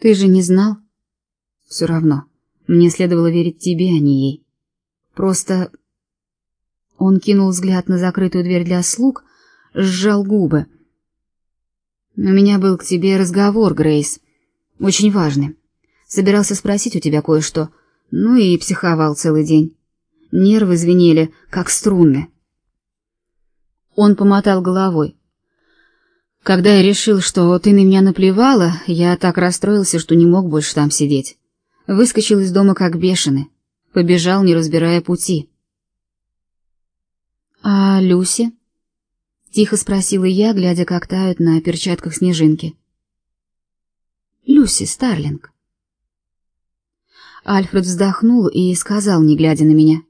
Ты же не знал? Все равно, мне следовало верить тебе, а не ей. Просто... Он кинул взгляд на закрытую дверь для слуг, сжал губы. У меня был к тебе разговор, Грейс. Очень важный. Собирался спросить у тебя кое-что. Ну и психовал целый день. Нервы звенели, как струны. Он помотал головой. Когда я решил, что ты на меня наплевала, я так расстроился, что не мог больше там сидеть. Выскочил из дома как бешеный. Побежал, не разбирая пути. «А Люси?» — тихо спросила я, глядя, как тают на перчатках снежинки. «Люси Старлинг». Альфред вздохнул и сказал, не глядя на меня.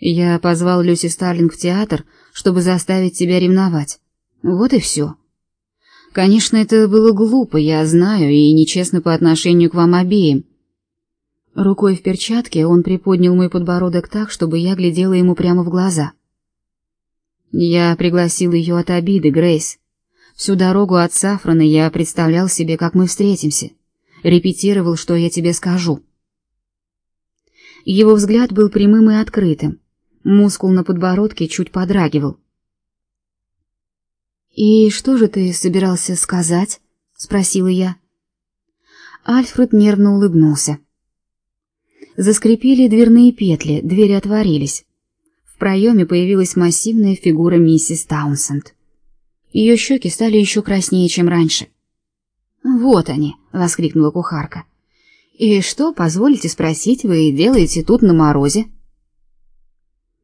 «Я позвал Люси Старлинг в театр, чтобы заставить тебя ревновать. Вот и все. Конечно, это было глупо, я знаю, и нечестно по отношению к вам обеим». Рукой в перчатке он приподнял мой подбородок так, чтобы я глядела ему прямо в глаза. «Я пригласил ее от обиды, Грейс. Всю дорогу от Сафрана я представлял себе, как мы встретимся» репетировал, что я тебе скажу. Его взгляд был прямым и открытым. Мускул на подбородке чуть подрагивал. «И что же ты собирался сказать?» — спросила я. Альфред нервно улыбнулся. Заскрипели дверные петли, двери отворились. В проеме появилась массивная фигура миссис Таунсенд. Ее щеки стали еще краснее, чем раньше. «Вот они!» — воскликнула кухарка. «И что, позволите спросить, вы делаете тут на морозе?»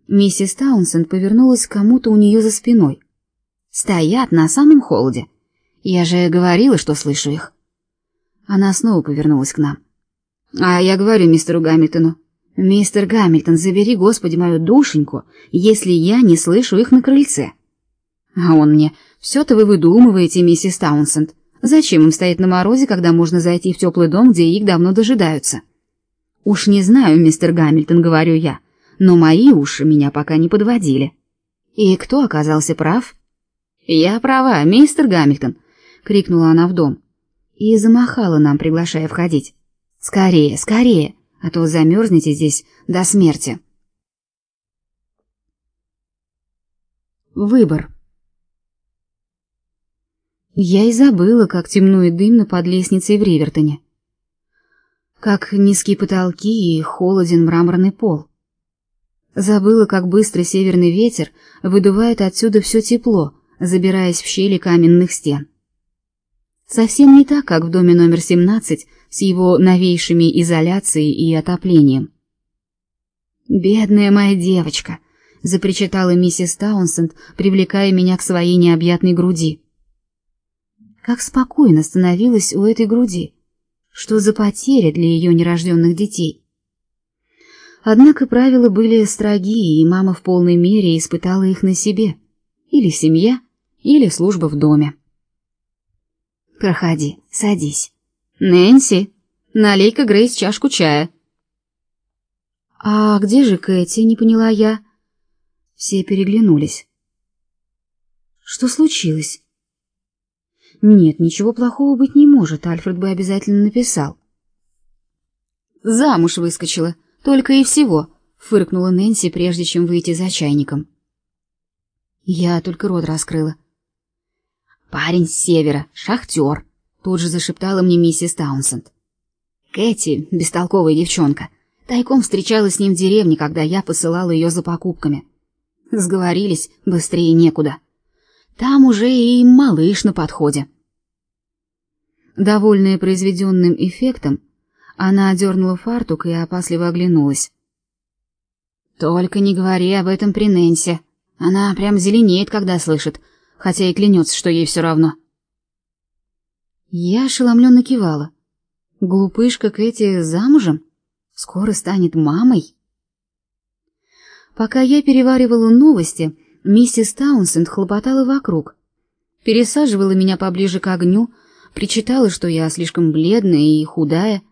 Миссис Таунсенд повернулась к кому-то у нее за спиной. «Стоят на самом холоде. Я же говорила, что слышу их». Она снова повернулась к нам. «А я говорю мистеру Гамильтону, «Мистер Гамильтон, забери, Господи, мою душеньку, если я не слышу их на крыльце». А он мне, «Все-то вы выдумываете, миссис Таунсенд. Зачем им стоять на морозе, когда можно зайти в теплый дом, где их давно дожидаются? Уж не знаю, мистер Гамильтон, говорю я, но мои уши меня пока не подводили. И кто оказался прав? Я права, мистер Гамильтон, крикнула она в дом и замахала нам, приглашая входить. Скорее, скорее, а то замерзнете здесь до смерти. Выбор. Я и забыла, как темно и дымно под лестницей в Ривертоне. Как низкие потолки и холоден мраморный пол. Забыла, как быстро северный ветер выдувает отсюда все тепло, забираясь в щели каменных стен. Совсем не так, как в доме номер 17 с его новейшими изоляцией и отоплением. «Бедная моя девочка!» — запричитала миссис Таунсенд, привлекая меня к своей необъятной груди. Как спокойно становилась у этой груди. Что за потеря для ее нерожденных детей? Однако правила были строги, и мама в полной мере испытала их на себе. Или семья, или служба в доме. «Проходи, садись». «Нэнси, налей-ка Грейс чашку чая». «А где же Кэти?» — не поняла я. Все переглянулись. «Что случилось?» Нет, ничего плохого быть не может, Альфред бы обязательно написал. Замуж выскочила, только и всего, фыркнула Нэнси, прежде чем выйти за чайником. Я только рот раскрыла. Парень с севера, шахтер, тут же зашептала мне миссис Таунсенд. Кэти, бестолковая девчонка, тайком встречалась с ним в деревне, когда я посылала ее за покупками. Сговорились, быстрее некуда. Там уже и малыш на подходе. Довольная произведенным эффектом, она одернула фартук и опасливо оглянулась. «Только не говори об этом при Нэнсе. Она прям зеленеет, когда слышит, хотя и клянется, что ей все равно». Я ошеломленно кивала. Глупышка Кэти замужем? Скоро станет мамой? Пока я переваривала новости, Миссис Таунсенд хлопотала вокруг, пересаживала меня поближе к огню, причитала, что я слишком бледная и худая,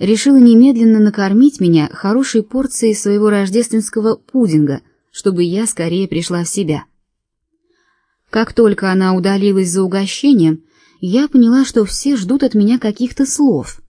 решила немедленно накормить меня хорошей порцией своего рождественского пудинга, чтобы я скорее пришла в себя. Как только она удалилась за угощением, я поняла, что все ждут от меня каких-то слов.